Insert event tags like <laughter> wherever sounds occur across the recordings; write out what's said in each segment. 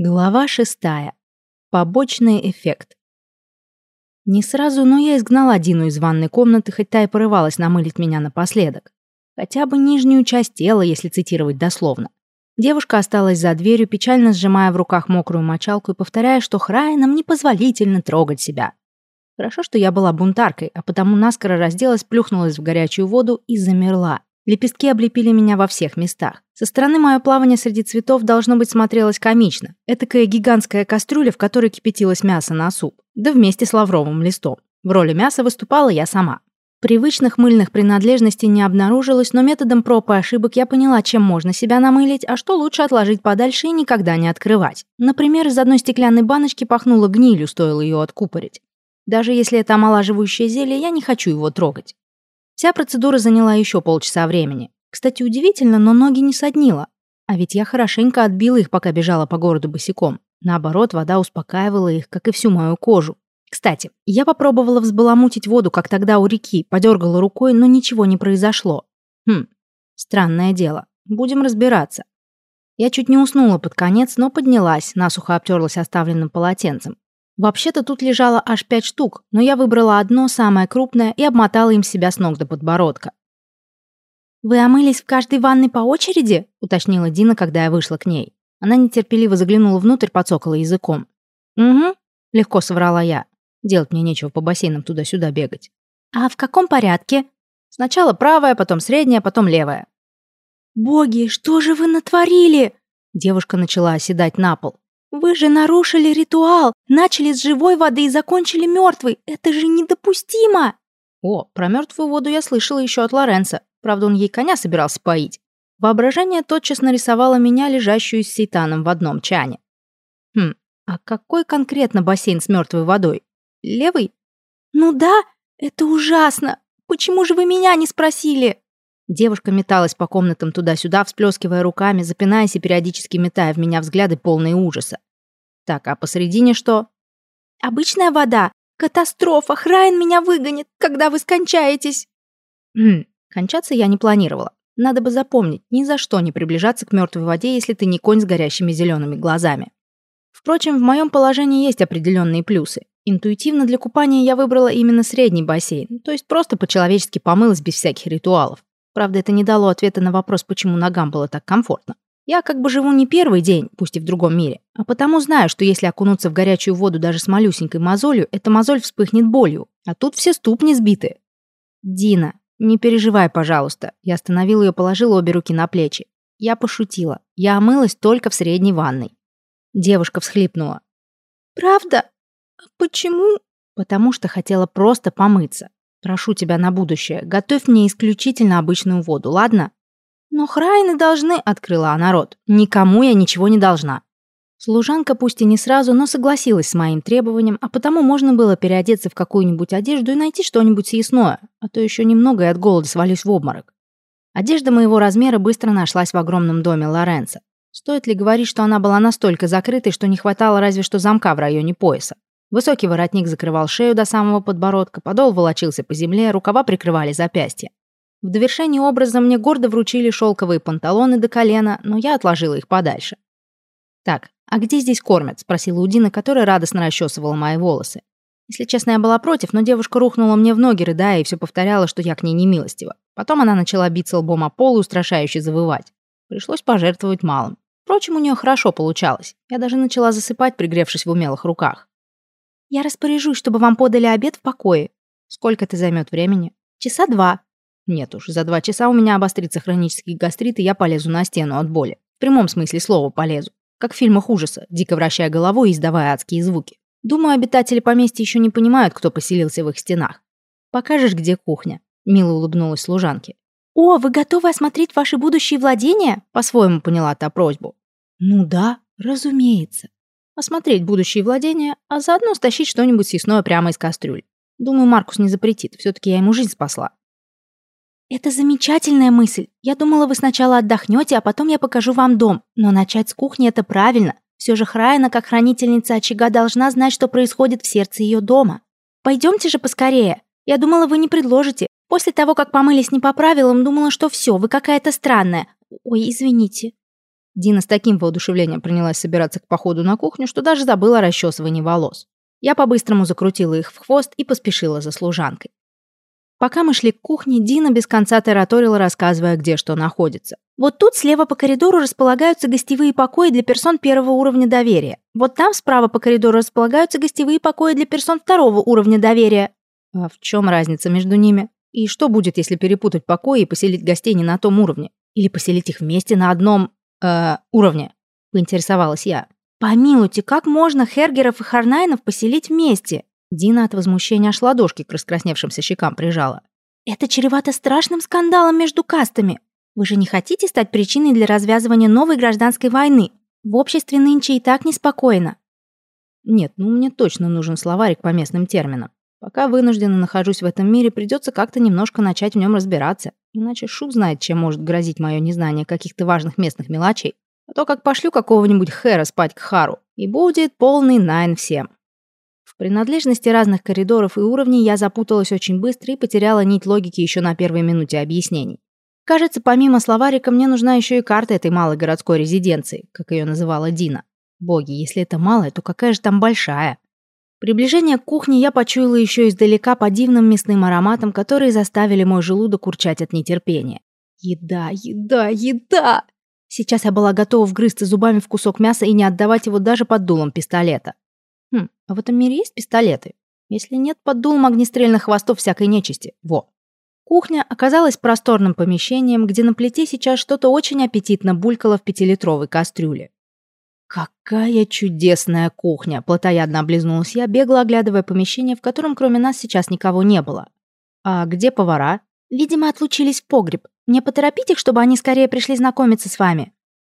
Глава шестая. Побочный эффект. Не сразу, но я изгнала Дину из ванной комнаты, хоть та и порывалась намылить меня напоследок. Хотя бы нижнюю часть тела, если цитировать дословно. Девушка осталась за дверью, печально сжимая в руках мокрую мочалку и повторяя, что Храйнам непозволительно трогать себя. Хорошо, что я была бунтаркой, а потому наскоро разделась, плюхнулась в горячую воду и замерла. Лепестки облепили меня во всех местах. Со стороны мое плавание среди цветов должно быть смотрелось комично. Этакая гигантская кастрюля, в которой кипятилось мясо на суп. Да вместе с лавровым листом. В роли мяса выступала я сама. Привычных мыльных принадлежностей не обнаружилось, но методом проб и ошибок я поняла, чем можно себя намылить, а что лучше отложить подальше и никогда не открывать. Например, из одной стеклянной баночки пахнуло гнилью, стоило ее откупорить. Даже если это омолаживающее зелье, я не хочу его трогать. Вся процедура заняла еще полчаса времени. Кстати, удивительно, но ноги не соднило. А ведь я хорошенько отбила их, пока бежала по городу босиком. Наоборот, вода успокаивала их, как и всю мою кожу. Кстати, я попробовала взбаламутить воду, как тогда у реки, подергала рукой, но ничего не произошло. Хм, странное дело. Будем разбираться. Я чуть не уснула под конец, но поднялась, насухо обтерлась оставленным полотенцем. Вообще-то тут лежало аж пять штук, но я выбрала одно, самое крупное, и обмотала им себя с ног до подбородка. «Вы омылись в каждой ванной по очереди?» — уточнила Дина, когда я вышла к ней. Она нетерпеливо заглянула внутрь, подсокала языком. «Угу», — легко соврала я. Делать мне нечего по бассейнам туда-сюда бегать. «А в каком порядке?» «Сначала правая, потом средняя, потом левая». «Боги, что же вы натворили?» Девушка начала оседать на пол. Вы же нарушили ритуал, начали с живой воды и закончили мертвой. Это же недопустимо!» О, про мертвую воду я слышала еще от Лоренца. Правда, он ей коня собирался поить. Воображение тотчас нарисовало меня, лежащую с сейтаном в одном чане. Хм, а какой конкретно бассейн с мертвой водой? Левый? Ну да, это ужасно. Почему же вы меня не спросили? Девушка металась по комнатам туда-сюда, всплескивая руками, запинаясь и периодически метая в меня взгляды полные ужаса. Так, а посередине что? «Обычная вода. Катастрофа. Храйн меня выгонит, когда вы скончаетесь». Хм, кончаться я не планировала. Надо бы запомнить, ни за что не приближаться к мертвой воде, если ты не конь с горящими зелеными глазами. Впрочем, в моем положении есть определенные плюсы. Интуитивно для купания я выбрала именно средний бассейн, то есть просто по-человечески помылась без всяких ритуалов. Правда, это не дало ответа на вопрос, почему ногам было так комфортно. Я как бы живу не первый день, пусть и в другом мире, а потому знаю, что если окунуться в горячую воду даже с малюсенькой мозолью, эта мозоль вспыхнет болью, а тут все ступни сбиты. Дина, не переживай, пожалуйста. Я остановила ее, положила обе руки на плечи. Я пошутила. Я омылась только в средней ванной. Девушка всхлипнула. «Правда? А почему?» «Потому что хотела просто помыться. Прошу тебя на будущее, готовь мне исключительно обычную воду, ладно? Но храйны должны, открыла она рот. Никому я ничего не должна. Служанка пусть и не сразу, но согласилась с моим требованием, а потому можно было переодеться в какую-нибудь одежду и найти что-нибудь съестное, а то еще немного и от голода свалюсь в обморок. Одежда моего размера быстро нашлась в огромном доме Лоренца. Стоит ли говорить, что она была настолько закрытой, что не хватало разве что замка в районе пояса? Высокий воротник закрывал шею до самого подбородка, подол волочился по земле, рукава прикрывали запястья. В довершении образа мне гордо вручили шелковые панталоны до колена, но я отложила их подальше. «Так, а где здесь кормят?» – спросила Удина, которая радостно расчесывала мои волосы. Если честно, я была против, но девушка рухнула мне в ноги, рыдая, и все повторяла, что я к ней не милостива. Потом она начала биться лбом о пол и устрашающе завывать. Пришлось пожертвовать малым. Впрочем, у нее хорошо получалось. Я даже начала засыпать, пригревшись в умелых руках. Я распоряжусь, чтобы вам подали обед в покое. Сколько это займет времени? Часа два. Нет уж, за два часа у меня обострится хронический гастрит, и я полезу на стену от боли. В прямом смысле слова полезу. Как в фильмах ужаса, дико вращая головой и издавая адские звуки. Думаю, обитатели поместья еще не понимают, кто поселился в их стенах. Покажешь, где кухня?» Мило улыбнулась служанке. «О, вы готовы осмотреть ваши будущие владения?» По-своему поняла та просьбу. «Ну да, разумеется осмотреть будущие владения, а заодно стащить что-нибудь съестное прямо из кастрюль. Думаю, Маркус не запретит, все-таки я ему жизнь спасла. Это замечательная мысль. Я думала, вы сначала отдохнете, а потом я покажу вам дом. Но начать с кухни это правильно. Все же Храйна, как хранительница очага, должна знать, что происходит в сердце ее дома. Пойдемте же поскорее. Я думала, вы не предложите. После того, как помылись не по правилам, думала, что все, вы какая-то странная. Ой, извините. Дина с таким воодушевлением принялась собираться к походу на кухню, что даже забыла о расчесывании волос. Я по-быстрому закрутила их в хвост и поспешила за служанкой. Пока мы шли к кухне, Дина без конца тараторила, рассказывая, где что находится. Вот тут слева по коридору располагаются гостевые покои для персон первого уровня доверия. Вот там справа по коридору располагаются гостевые покои для персон второго уровня доверия. А в чем разница между ними? И что будет, если перепутать покои и поселить гостей не на том уровне? Или поселить их вместе на одном... Э, уровне? Поинтересовалась я. Помилуйте, как можно Хергеров и Харнайнов поселить вместе? Дина от возмущения аж ладошки к раскрасневшимся щекам прижала. «Это чревато страшным скандалом между кастами. Вы же не хотите стать причиной для развязывания новой гражданской войны? В обществе нынче и так неспокойно». «Нет, ну мне точно нужен словарик по местным терминам. Пока вынужденно нахожусь в этом мире, придется как-то немножко начать в нем разбираться. Иначе шут знает, чем может грозить мое незнание каких-то важных местных мелочей. А то как пошлю какого-нибудь хэра спать к Хару, и будет полный найн всем принадлежности разных коридоров и уровней я запуталась очень быстро и потеряла нить логики еще на первой минуте объяснений. Кажется, помимо словарика мне нужна еще и карта этой малой городской резиденции, как ее называла Дина. Боги, если это малая, то какая же там большая? Приближение к кухне я почуяла еще издалека по дивным мясным ароматам, которые заставили мой желудок урчать от нетерпения. Еда, еда, еда! Сейчас я была готова вгрызться зубами в кусок мяса и не отдавать его даже под дулом пистолета. Хм, а в этом мире есть пистолеты? Если нет, под дулом огнестрельных хвостов всякой нечисти. Во. Кухня оказалась просторным помещением, где на плите сейчас что-то очень аппетитно булькало в пятилитровой кастрюле. «Какая чудесная кухня!» – плотоядно облизнулась я, бегло оглядывая помещение, в котором кроме нас сейчас никого не было. «А где повара?» «Видимо, отлучились в погреб. Мне поторопить их, чтобы они скорее пришли знакомиться с вами».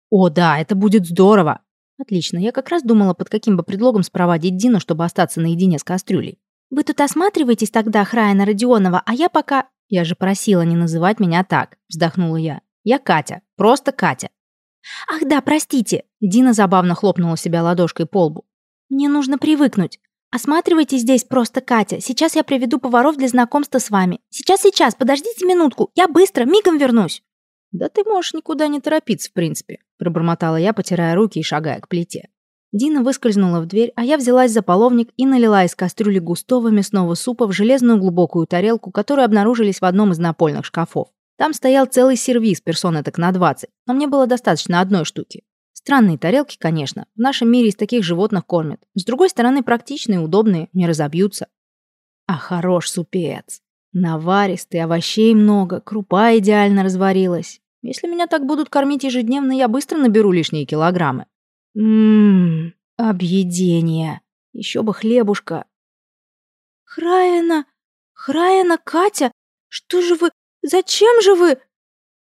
«О, да, это будет здорово!» Отлично, я как раз думала, под каким бы предлогом спроводить Дину, чтобы остаться наедине с кастрюлей. Вы тут осматриваетесь тогда, Храйна Родионова, а я пока... Я же просила не называть меня так, вздохнула я. Я Катя, просто Катя. Ах да, простите. Дина забавно хлопнула себя ладошкой по лбу. Мне нужно привыкнуть. Осматривайте здесь просто Катя. Сейчас я приведу поваров для знакомства с вами. Сейчас, сейчас, подождите минутку. Я быстро, мигом вернусь. «Да ты можешь никуда не торопиться, в принципе», – пробормотала я, потирая руки и шагая к плите. Дина выскользнула в дверь, а я взялась за половник и налила из кастрюли густого мясного супа в железную глубокую тарелку, которые обнаружились в одном из напольных шкафов. Там стоял целый сервиз, персоны так на 20, но мне было достаточно одной штуки. Странные тарелки, конечно, в нашем мире из таких животных кормят. С другой стороны, практичные, удобные, не разобьются. А хорош супец. Наваристый, овощей много, крупа идеально разварилась. Если меня так будут кормить ежедневно, я быстро наберу лишние килограммы. Ммм, объедение. Еще бы хлебушка. Храина, Храина, Катя, что же вы, зачем же вы?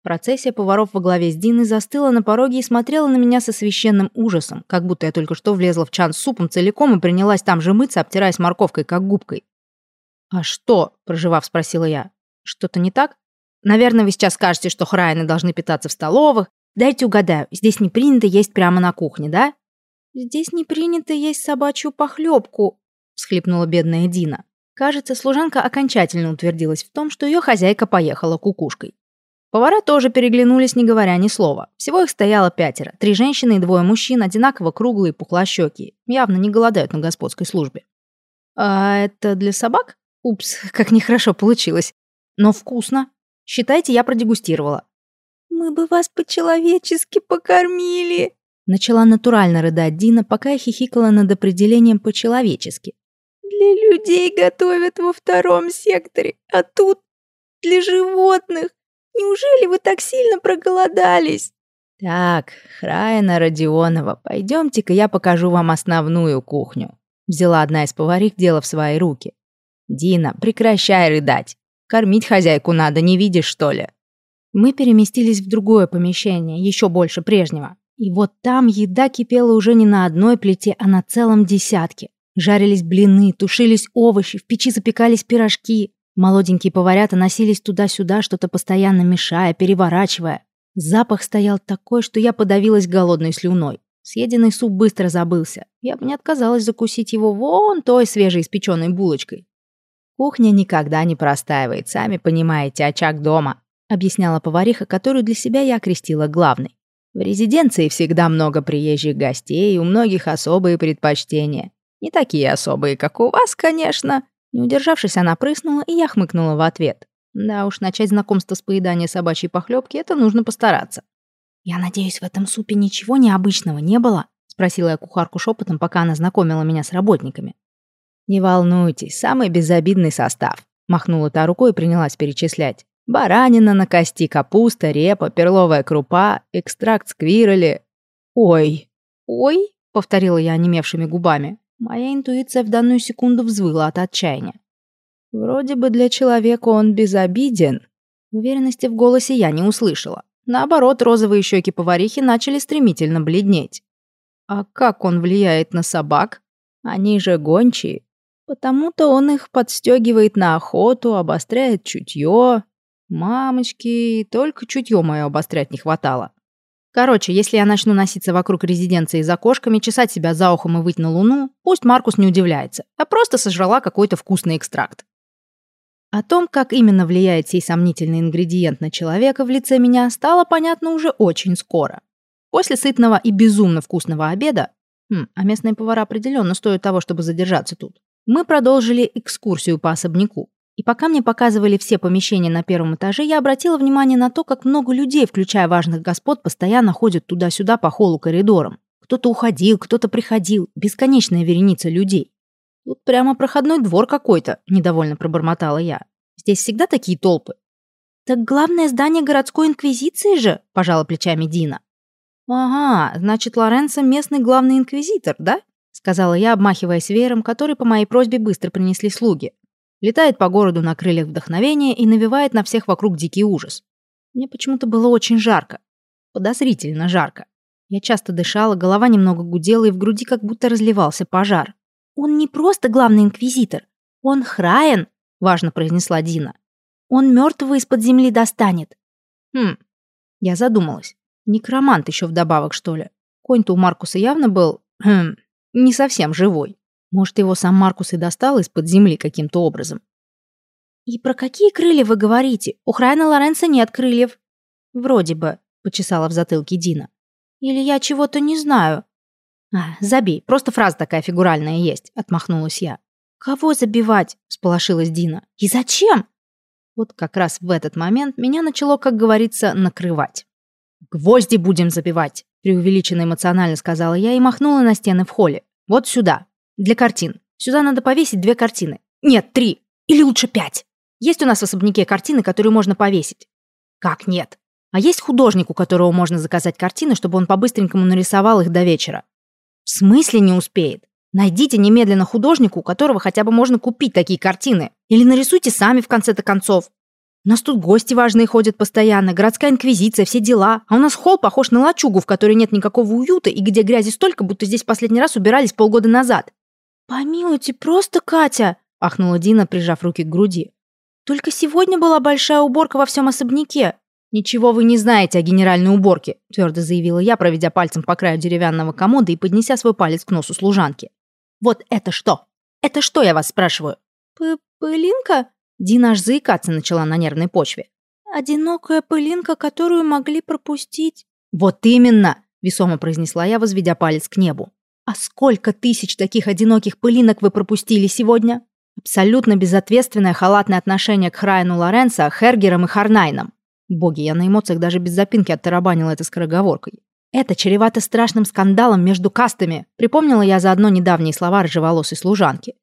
Процессия поваров во главе с Диной застыла на пороге и смотрела на меня со священным ужасом, как будто я только что влезла в чан с супом целиком и принялась там же мыться, обтираясь морковкой, как губкой. «А что?» – проживав, спросила я. «Что-то не так? Наверное, вы сейчас скажете, что храйны должны питаться в столовых. Дайте угадаю, здесь не принято есть прямо на кухне, да?» «Здесь не принято есть собачью похлебку», – всхлипнула бедная Дина. Кажется, служанка окончательно утвердилась в том, что ее хозяйка поехала кукушкой. Повара тоже переглянулись, не говоря ни слова. Всего их стояло пятеро. Три женщины и двое мужчин, одинаково круглые, пухлощекие. Явно не голодают на господской службе. «А это для собак?» Упс, <laughs> как нехорошо получилось. Но вкусно. Считайте, я продегустировала. «Мы бы вас по-человечески покормили!» Начала натурально рыдать Дина, пока я хихикала над определением «по-человечески». «Для людей готовят во втором секторе, а тут для животных. Неужели вы так сильно проголодались?» «Так, Храина Родионова, пойдемте-ка я покажу вам основную кухню». Взяла одна из поварих дело в свои руки. «Дина, прекращай рыдать. Кормить хозяйку надо, не видишь, что ли?» Мы переместились в другое помещение, еще больше прежнего. И вот там еда кипела уже не на одной плите, а на целом десятке. Жарились блины, тушились овощи, в печи запекались пирожки. Молоденькие поварята носились туда-сюда, что-то постоянно мешая, переворачивая. Запах стоял такой, что я подавилась голодной слюной. Съеденный суп быстро забылся. Я бы не отказалась закусить его вон той свежеиспеченной булочкой. «Кухня никогда не простаивает, сами понимаете, очаг дома», объясняла повариха, которую для себя я окрестила главной. В резиденции всегда много приезжих гостей, у многих особые предпочтения. Не такие особые, как у вас, конечно. Не удержавшись, она прыснула, и я хмыкнула в ответ. Да уж, начать знакомство с поедания собачьей похлебки это нужно постараться. «Я надеюсь, в этом супе ничего необычного не было?» — спросила я кухарку шепотом, пока она знакомила меня с работниками. «Не волнуйтесь, самый безобидный состав», — махнула та рукой и принялась перечислять. «Баранина на кости, капуста, репа, перловая крупа, экстракт сквироли». «Ой, ой», — повторила я онемевшими губами. Моя интуиция в данную секунду взвыла от отчаяния. Вроде бы для человека он безобиден. Уверенности в голосе я не услышала. Наоборот, розовые щеки поварихи начали стремительно бледнеть. А как он влияет на собак? Они же гончие. Потому-то он их подстегивает на охоту, обостряет чутье. Мамочки, только чутье мое обострять не хватало. Короче, если я начну носиться вокруг резиденции за кошками, чесать себя за ухом и выть на луну, пусть Маркус не удивляется, а просто сожрала какой-то вкусный экстракт. О том, как именно влияет сей сомнительный ингредиент на человека в лице меня, стало понятно уже очень скоро. После сытного и безумно вкусного обеда, хм, а местные повара определенно стоят того, чтобы задержаться тут, мы продолжили экскурсию по особняку. И пока мне показывали все помещения на первом этаже, я обратила внимание на то, как много людей, включая важных господ, постоянно ходят туда-сюда по холлу коридорам. Кто-то уходил, кто-то приходил, бесконечная вереница людей. Тут прямо проходной двор какой-то, недовольно пробормотала я. Здесь всегда такие толпы. Так главное здание городской инквизиции же, пожала плечами Дина. Ага, значит, Лоренцо местный главный инквизитор, да? Сказала я, обмахиваясь веером, который по моей просьбе быстро принесли слуги. Летает по городу на крыльях вдохновения и навевает на всех вокруг дикий ужас. Мне почему-то было очень жарко. Подозрительно жарко. Я часто дышала, голова немного гудела, и в груди как будто разливался пожар. «Он не просто главный инквизитор. Он Храен», — важно произнесла Дина. «Он мертвого из-под земли достанет». «Хм». Я задумалась. Некромант еще вдобавок, что ли? Конь-то у Маркуса явно был... Хм, не совсем живой. Может, его сам Маркус и достал из-под земли каким-то образом. «И про какие крылья вы говорите? У Храйна Лоренца нет крыльев». «Вроде бы», — почесала в затылке Дина. «Или я чего-то не знаю». «А, забей, просто фраза такая фигуральная есть», — отмахнулась я. «Кого забивать?» — сполошилась Дина. «И зачем?» Вот как раз в этот момент меня начало, как говорится, накрывать. «Гвозди будем забивать», — преувеличенно эмоционально сказала я и махнула на стены в холле. «Вот сюда. Для картин. Сюда надо повесить две картины. Нет, три. Или лучше пять. Есть у нас в особняке картины, которые можно повесить?» «Как нет? А есть художник, у которого можно заказать картины, чтобы он по-быстренькому нарисовал их до вечера. В смысле не успеет? Найдите немедленно художника, у которого хотя бы можно купить такие картины. Или нарисуйте сами в конце-то концов. У нас тут гости важные ходят постоянно, городская инквизиция, все дела. А у нас холл похож на лачугу, в которой нет никакого уюта и где грязи столько, будто здесь последний раз убирались полгода назад. «Помилуйте, просто Катя!» – ахнула Дина, прижав руки к груди. «Только сегодня была большая уборка во всем особняке. «Ничего вы не знаете о генеральной уборке», – твердо заявила я, проведя пальцем по краю деревянного комода и поднеся свой палец к носу служанки. «Вот это что? Это что, я вас спрашиваю?» «Пылинка?» Дина аж заикаться начала на нервной почве. «Одинокая пылинка, которую могли пропустить». «Вот именно!» – весомо произнесла я, возведя палец к небу. «А сколько тысяч таких одиноких пылинок вы пропустили сегодня?» Абсолютно безответственное халатное отношение к Храйну Лоренцо, Хергерам и Харнайнам. Боги, я на эмоциях даже без запинки оттарабанила это скороговоркой. Это чревато страшным скандалом между кастами, припомнила я заодно недавние слова рыжеволосой служанки.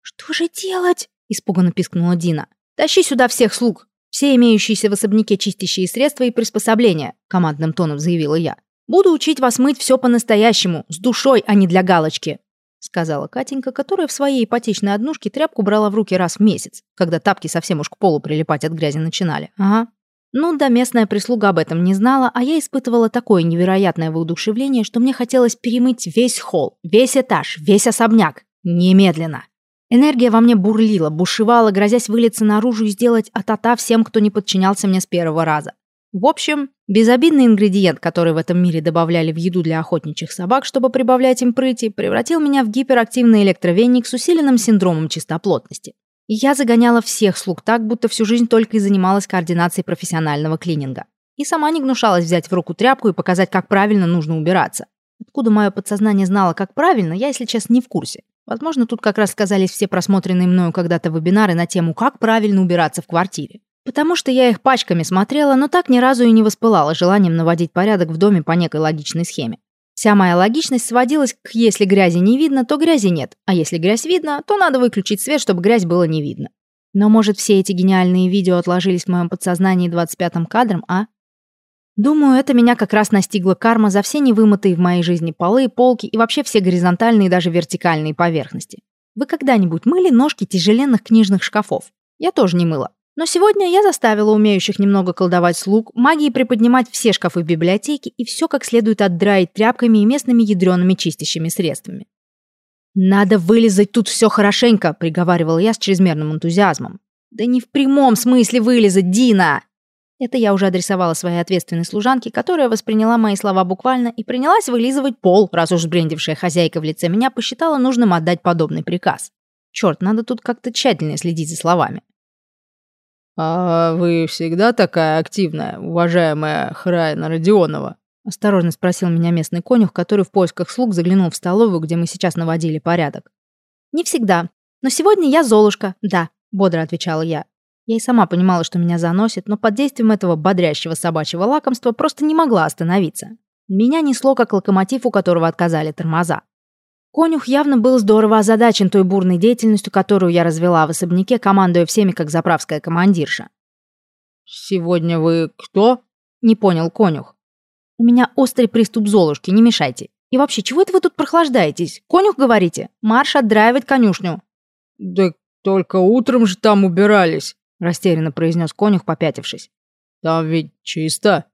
«Что же делать?» – испуганно пискнула Дина. «Тащи сюда всех слуг, все имеющиеся в особняке чистящие средства и приспособления», – командным тоном заявила я. «Буду учить вас мыть все по-настоящему, с душой, а не для галочки», – сказала Катенька, которая в своей ипотечной однушке тряпку брала в руки раз в месяц, когда тапки совсем уж к полу прилипать от грязи начинали. Ага, ну да, местная прислуга об этом не знала, а я испытывала такое невероятное воодушевление, что мне хотелось перемыть весь холл, весь этаж, весь особняк. Немедленно. Энергия во мне бурлила, бушевала, грозясь вылиться наружу и сделать атата всем, кто не подчинялся мне с первого раза. В общем, безобидный ингредиент, который в этом мире добавляли в еду для охотничьих собак, чтобы прибавлять им прыти, превратил меня в гиперактивный электровенник с усиленным синдромом чистоплотности. И я загоняла всех слуг так, будто всю жизнь только и занималась координацией профессионального клининга. и сама не гнушалась взять в руку тряпку и показать, как правильно нужно убираться. Откуда мое подсознание знало, как правильно, я, если честно, не в курсе. Возможно, тут как раз сказались все просмотренные мною когда-то вебинары на тему «Как правильно убираться в квартире». Потому что я их пачками смотрела, но так ни разу и не воспылала желанием наводить порядок в доме по некой логичной схеме. Вся моя логичность сводилась к «если грязи не видно, то грязи нет, а если грязь видно, то надо выключить свет, чтобы грязь было не видно». Но может все эти гениальные видео отложились в моем подсознании 25-м кадром, а? Думаю, это меня как раз настигла карма за все невымытые в моей жизни полы, полки и вообще все горизонтальные и даже вертикальные поверхности. Вы когда-нибудь мыли ножки тяжеленных книжных шкафов? Я тоже не мыла. Но сегодня я заставила умеющих немного колдовать слуг, магией приподнимать все шкафы в библиотеке и все как следует отдраить тряпками и местными ядреными чистящими средствами. «Надо вылезать тут все хорошенько», — приговаривала я с чрезмерным энтузиазмом. «Да не в прямом смысле вылезать, Дина!» Это я уже адресовала своей ответственной служанке, которая восприняла мои слова буквально и принялась вылизывать пол, раз уж брендившая хозяйка в лице меня посчитала нужным отдать подобный приказ. Черт, надо тут как-то тщательнее следить за словами. «А вы всегда такая активная, уважаемая Храйна Родионова?» Осторожно спросил меня местный конюх, который в поисках слуг заглянул в столовую, где мы сейчас наводили порядок. «Не всегда. Но сегодня я Золушка, да», — бодро отвечала я. Я и сама понимала, что меня заносит, но под действием этого бодрящего собачьего лакомства просто не могла остановиться. Меня несло, как локомотив, у которого отказали тормоза. Конюх явно был здорово озадачен той бурной деятельностью, которую я развела в особняке, командуя всеми, как заправская командирша. «Сегодня вы кто?» — не понял конюх. «У меня острый приступ золушки, не мешайте. И вообще, чего это вы тут прохлаждаетесь? Конюх, говорите? Марш отдраивать конюшню». «Да только утром же там убирались», растерянно произнес конюх, попятившись. Там ведь чисто.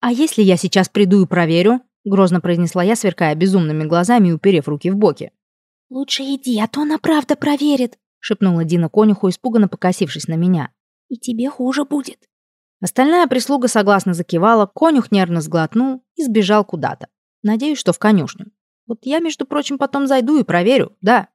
А если я сейчас приду и проверю? Грозно произнесла я, сверкая безумными глазами и уперев руки в боки. «Лучше иди, а то она правда проверит», — шепнула Дина конюху, испуганно покосившись на меня. «И тебе хуже будет». Остальная прислуга согласно закивала, конюх нервно сглотнул и сбежал куда-то. Надеюсь, что в конюшню. Вот я, между прочим, потом зайду и проверю, да.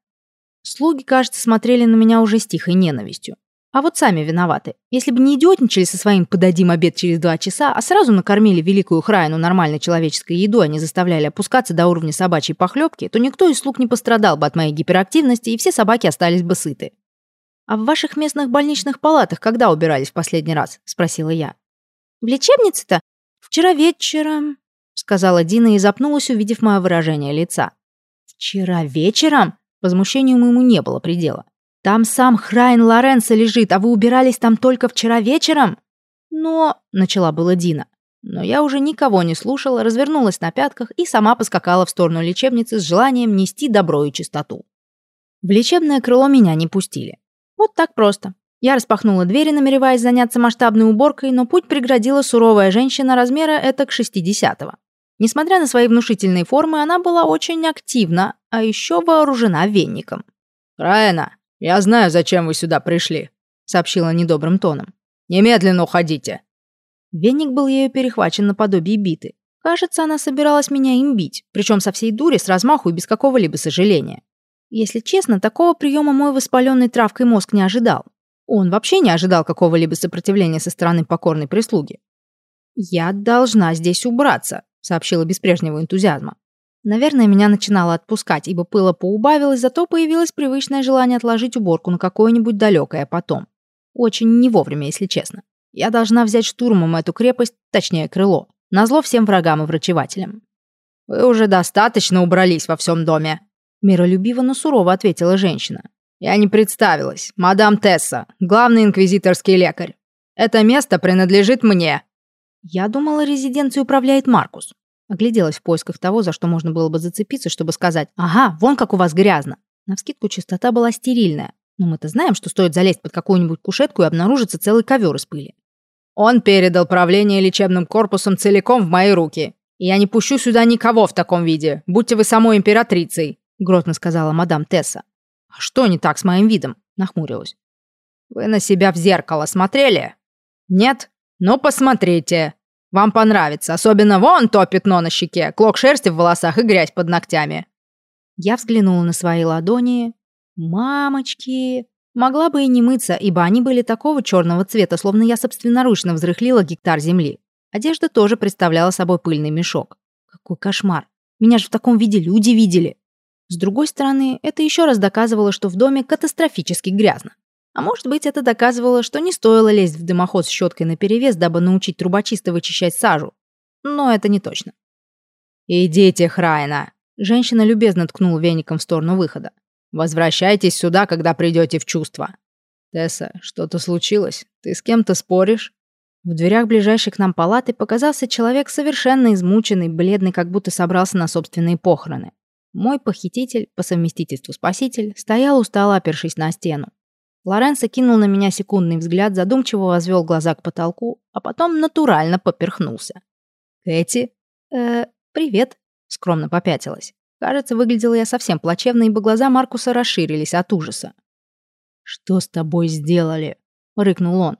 Слуги, кажется, смотрели на меня уже с тихой ненавистью. А вот сами виноваты. Если бы не идиотничали со своим «подадим обед через два часа», а сразу накормили великую Храйну нормальной человеческой едой, а не заставляли опускаться до уровня собачьей похлебки, то никто из слуг не пострадал бы от моей гиперактивности, и все собаки остались бы сыты. «А в ваших местных больничных палатах когда убирались в последний раз?» – спросила я. «В лечебнице-то? Вчера вечером», – сказала Дина и запнулась, увидев мое выражение лица. «Вчера вечером?» Возмущению моему не было предела. Там сам Храйн Лоренцо лежит, а вы убирались там только вчера вечером?» «Но...» — начала была Дина. Но я уже никого не слушала, развернулась на пятках и сама поскакала в сторону лечебницы с желанием нести добро и чистоту. В лечебное крыло меня не пустили. Вот так просто. Я распахнула двери, намереваясь заняться масштабной уборкой, но путь преградила суровая женщина размера это к 60-го. Несмотря на свои внушительные формы, она была очень активна, а еще вооружена венником. «Райана, «Я знаю, зачем вы сюда пришли», — сообщила недобрым тоном. «Немедленно уходите». Веник был ею перехвачен наподобие биты. Кажется, она собиралась меня им бить, причем со всей дури, с размаху и без какого-либо сожаления. Если честно, такого приема мой воспаленный травкой мозг не ожидал. Он вообще не ожидал какого-либо сопротивления со стороны покорной прислуги. «Я должна здесь убраться», — сообщила без прежнего энтузиазма. Наверное, меня начинало отпускать, ибо пыла поубавилось, зато появилось привычное желание отложить уборку на какое-нибудь далекое потом. Очень не вовремя, если честно. Я должна взять штурмом эту крепость, точнее, крыло. Назло всем врагам и врачевателям. «Вы уже достаточно убрались во всем доме», — миролюбиво, но сурово ответила женщина. «Я не представилась. Мадам Тесса, главный инквизиторский лекарь. Это место принадлежит мне». Я думала, резиденцией управляет Маркус. Огляделась в поисках того, за что можно было бы зацепиться, чтобы сказать «Ага, вон как у вас грязно». Навскидку чистота была стерильная. Но мы-то знаем, что стоит залезть под какую-нибудь кушетку и обнаружится целый ковер из пыли. Он передал правление лечебным корпусом целиком в мои руки. И я не пущу сюда никого в таком виде. Будьте вы самой императрицей», — грозно сказала мадам Тесса. «А что не так с моим видом?» — нахмурилась. «Вы на себя в зеркало смотрели?» «Нет? Ну, посмотрите. Вам понравится, особенно вон то пятно на щеке, клок шерсти в волосах и грязь под ногтями». Я взглянула на свои ладони. «Мамочки!» Могла бы и не мыться, ибо они были такого черного цвета, словно я собственноручно взрыхлила гектар земли. Одежда тоже представляла собой пыльный мешок. Какой кошмар. Меня же в таком виде люди видели. С другой стороны, это еще раз доказывало, что в доме катастрофически грязно. А может быть, это доказывало, что не стоило лезть в дымоход с щеткой наперевес, дабы научить трубочиста вычищать сажу. Но это не точно. «Идите, Храйна!» Женщина любезно ткнула веником в сторону выхода. «Возвращайтесь сюда, когда придете в чувство». «Тесса, что-то случилось? Ты с кем-то споришь?» В дверях ближайшей к нам палаты показался человек совершенно измученный, бледный, как будто собрался на собственные похороны. Мой похититель, по совместительству спаситель, стоял устало, опершись на стену. Лоренцо кинул на меня секундный взгляд, задумчиво возвел глаза к потолку, а потом натурально поперхнулся. «Кэти?» «Э, привет», — скромно попятилась. Кажется, выглядела я совсем плачевно, ибо глаза Маркуса расширились от ужаса. «Что с тобой сделали?» — рыкнул он.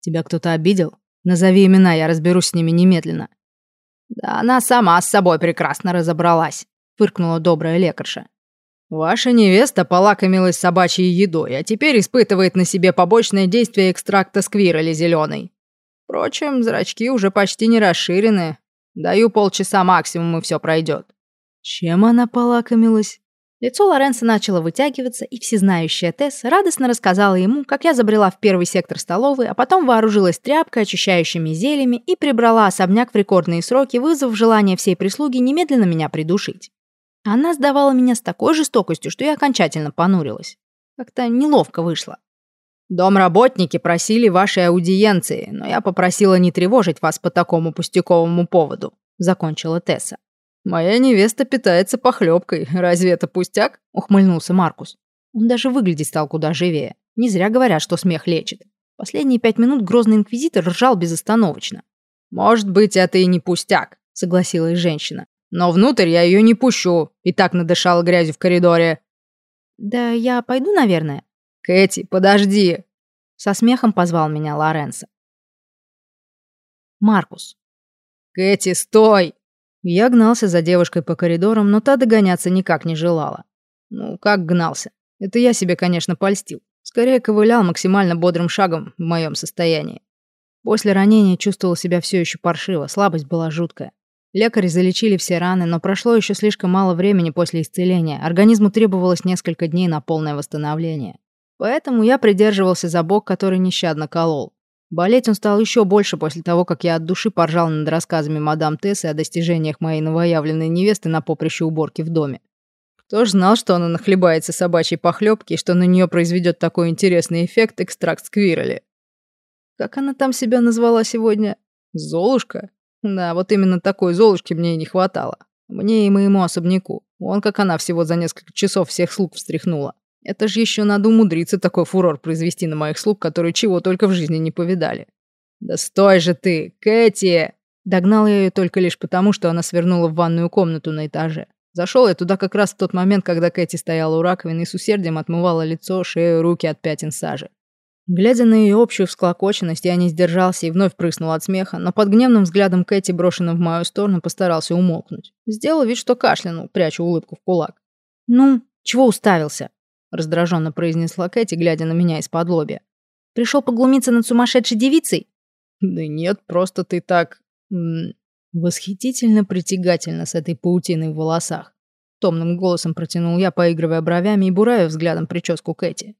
«Тебя кто-то обидел? Назови имена, я разберусь с ними немедленно». «Да она сама с собой прекрасно разобралась», — фыркнула добрая лекарша. Ваша невеста полакомилась собачьей едой, а теперь испытывает на себе побочное действие экстракта сквироли зеленой. Впрочем, зрачки уже почти не расширены. Даю полчаса максимум, и все пройдет. Чем она полакомилась? Лицо Лоренса начало вытягиваться, и всезнающая Тесс радостно рассказала ему, как я забрела в первый сектор столовой, а потом вооружилась тряпкой, очищающими зельями и прибрала особняк в рекордные сроки, вызвав желание всей прислуги немедленно меня придушить. Она сдавала меня с такой жестокостью, что я окончательно понурилась. Как-то неловко вышло. Домработники просили вашей аудиенции, но я попросила не тревожить вас по такому пустяковому поводу», — закончила Тесса. «Моя невеста питается похлебкой. Разве это пустяк?» — ухмыльнулся Маркус. Он даже выглядеть стал куда живее. Не зря говорят, что смех лечит. Последние пять минут грозный инквизитор ржал безостановочно. «Может быть, это и не пустяк», — согласилась женщина. Но внутрь я ее не пущу. И так надышала грязью в коридоре. Да я пойду, наверное. Кэти, подожди. Со смехом позвал меня Лоренцо. Маркус. Кэти, стой! Я гнался за девушкой по коридорам, но та догоняться никак не желала. Ну, как гнался? Это я себе, конечно, польстил. Скорее ковылял максимально бодрым шагом в моем состоянии. После ранения чувствовал себя все еще паршиво, слабость была жуткая. Лекари залечили все раны, но прошло еще слишком мало времени после исцеления. Организму требовалось несколько дней на полное восстановление. Поэтому я придерживался за бок, который нещадно колол. Болеть он стал еще больше после того, как я от души поржал над рассказами мадам Тессы о достижениях моей новоявленной невесты на поприще уборки в доме. Кто ж знал, что она нахлебается собачьей похлебки и что на нее произведет такой интересный эффект экстракт сквироли? Как она там себя назвала сегодня? Золушка? Да, вот именно такой Золушки мне и не хватало. Мне и моему особняку. Он, как она, всего за несколько часов всех слуг встряхнула. Это же еще надо умудриться такой фурор произвести на моих слуг, которые чего только в жизни не повидали. «Да стой же ты, Кэти!» Догнал я ее только лишь потому, что она свернула в ванную комнату на этаже. Зашел я туда как раз в тот момент, когда Кэти стояла у раковины и с усердием отмывала лицо, шею, руки от пятен сажи. Глядя на ее общую всклокоченность, я не сдержался и вновь прыснул от смеха, но под гневным взглядом Кэти, брошенным в мою сторону, постарался умолкнуть. Сделал вид, что кашлянул, прячу улыбку в кулак. «Ну, чего уставился?» – раздраженно произнесла Кэти, глядя на меня из-под лобья. «Пришел поглумиться над сумасшедшей девицей?» «Да нет, просто ты так... Восхитительно притягательно с этой паутиной в волосах». Томным голосом протянул я, поигрывая бровями и бурая взглядом прическу Кэти.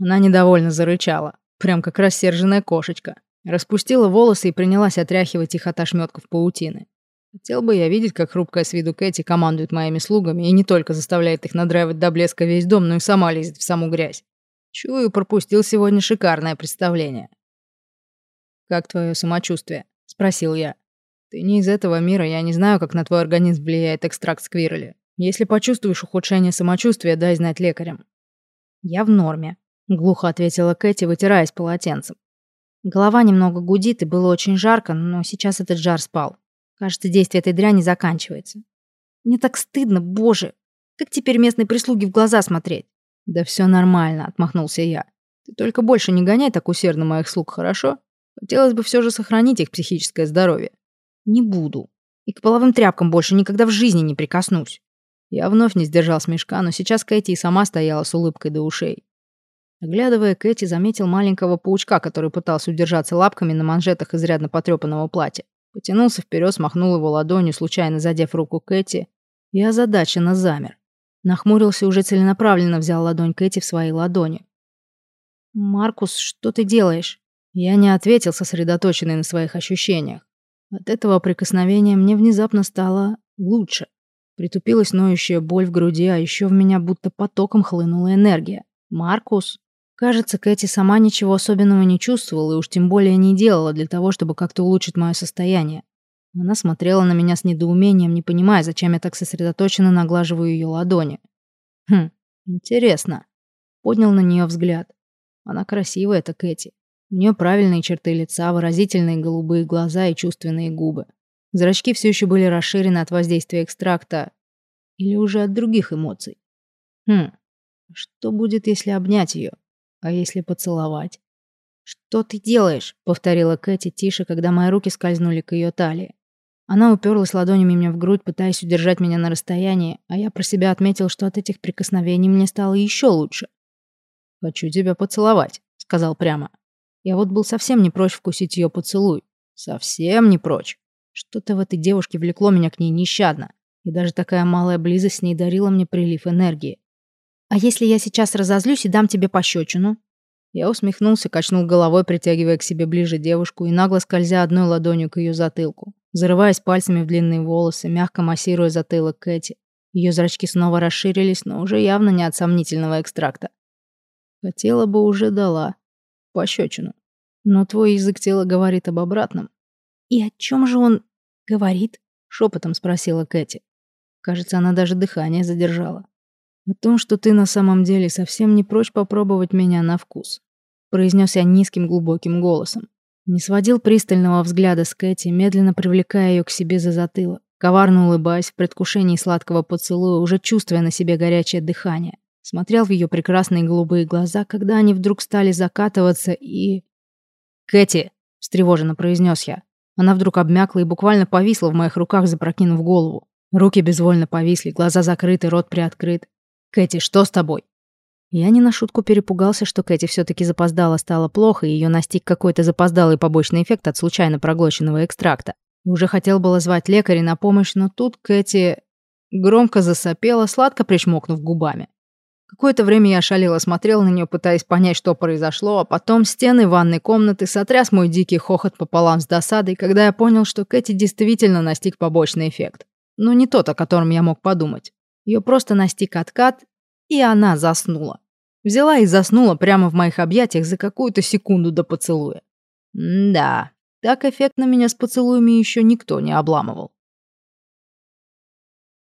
Она недовольно зарычала, прям как рассерженная кошечка. Распустила волосы и принялась отряхивать их от ошметков паутины. Хотел бы я видеть, как хрупкая с виду Кэти командует моими слугами и не только заставляет их надраивать до блеска весь дом, но и сама лезет в саму грязь. Чую, пропустил сегодня шикарное представление. «Как твое самочувствие?» – спросил я. «Ты не из этого мира, я не знаю, как на твой организм влияет экстракт сквироли. Если почувствуешь ухудшение самочувствия, дай знать лекарям». «Я в норме», Глухо ответила Кэти, вытираясь полотенцем. Голова немного гудит, и было очень жарко, но сейчас этот жар спал. Кажется, действие этой дряни заканчивается. Мне так стыдно, боже. Как теперь местной прислуги в глаза смотреть? Да все нормально, отмахнулся я. Ты только больше не гоняй так усердно моих слуг, хорошо? Хотелось бы все же сохранить их психическое здоровье. Не буду. И к половым тряпкам больше никогда в жизни не прикоснусь. Я вновь не сдержал смешка, но сейчас Кэти и сама стояла с улыбкой до ушей. Оглядывая Кэти, заметил маленького паучка, который пытался удержаться лапками на манжетах изрядно потрепанного платья. Потянулся вперед, смахнул его ладонью, случайно задев руку Кэти, и озадаченно замер. Нахмурился уже целенаправленно, взял ладонь Кэти в свои ладони. «Маркус, что ты делаешь?» Я не ответил, сосредоточенный на своих ощущениях. От этого прикосновения мне внезапно стало лучше. Притупилась ноющая боль в груди, а еще в меня будто потоком хлынула энергия. «Маркус?» Кажется, Кэти сама ничего особенного не чувствовала и уж тем более не делала для того, чтобы как-то улучшить мое состояние. Она смотрела на меня с недоумением, не понимая, зачем я так сосредоточенно наглаживаю ее ладони. Хм, интересно. Поднял на нее взгляд. Она красивая, это Кэти. У нее правильные черты лица, выразительные голубые глаза и чувственные губы. Зрачки все еще были расширены от воздействия экстракта или уже от других эмоций. Хм, что будет, если обнять ее? А если поцеловать? «Что ты делаешь?» — повторила Кэти тише, когда мои руки скользнули к ее талии. Она уперлась ладонями мне в грудь, пытаясь удержать меня на расстоянии, а я про себя отметил, что от этих прикосновений мне стало еще лучше. «Хочу тебя поцеловать», — сказал прямо. Я вот был совсем не прочь вкусить ее поцелуй. Совсем не прочь. Что-то в этой девушке влекло меня к ней нещадно. И даже такая малая близость с ней дарила мне прилив энергии. «А если я сейчас разозлюсь и дам тебе пощечину?» Я усмехнулся, качнул головой, притягивая к себе ближе девушку и нагло скользя одной ладонью к ее затылку. Зарываясь пальцами в длинные волосы, мягко массируя затылок Кэти. Ее зрачки снова расширились, но уже явно не от сомнительного экстракта. Хотела бы уже дала пощечину. Но твой язык тела говорит об обратном. И о чем же он говорит? Шепотом спросила Кэти. Кажется, она даже дыхание задержала. О том, что ты на самом деле совсем не прочь попробовать меня на вкус. Произнес я низким глубоким голосом. Не сводил пристального взгляда с Кэти, медленно привлекая ее к себе за затылок. Коварно улыбаясь в предвкушении сладкого поцелуя, уже чувствуя на себе горячее дыхание. Смотрел в ее прекрасные голубые глаза, когда они вдруг стали закатываться и... «Кэти!» — встревоженно произнес я. Она вдруг обмякла и буквально повисла в моих руках, запрокинув голову. Руки безвольно повисли, глаза закрыты, рот приоткрыт. «Кэти, что с тобой?» Я не на шутку перепугался, что Кэти все-таки запоздала, стало плохо, и ее настиг какой-то запоздалый побочный эффект от случайно проглоченного экстракта. Уже хотел было звать лекаря на помощь, но тут Кэти громко засопела, сладко причмокнув губами. Какое-то время я шалело смотрел на нее, пытаясь понять, что произошло, а потом стены ванной комнаты сотряс мой дикий хохот пополам с досадой, когда я понял, что Кэти действительно настиг побочный эффект. Но не тот, о котором я мог подумать. Ее просто настиг откат, и она заснула. Взяла и заснула прямо в моих объятиях за какую-то секунду до поцелуя. М да, так эффектно меня с поцелуями еще никто не обламывал.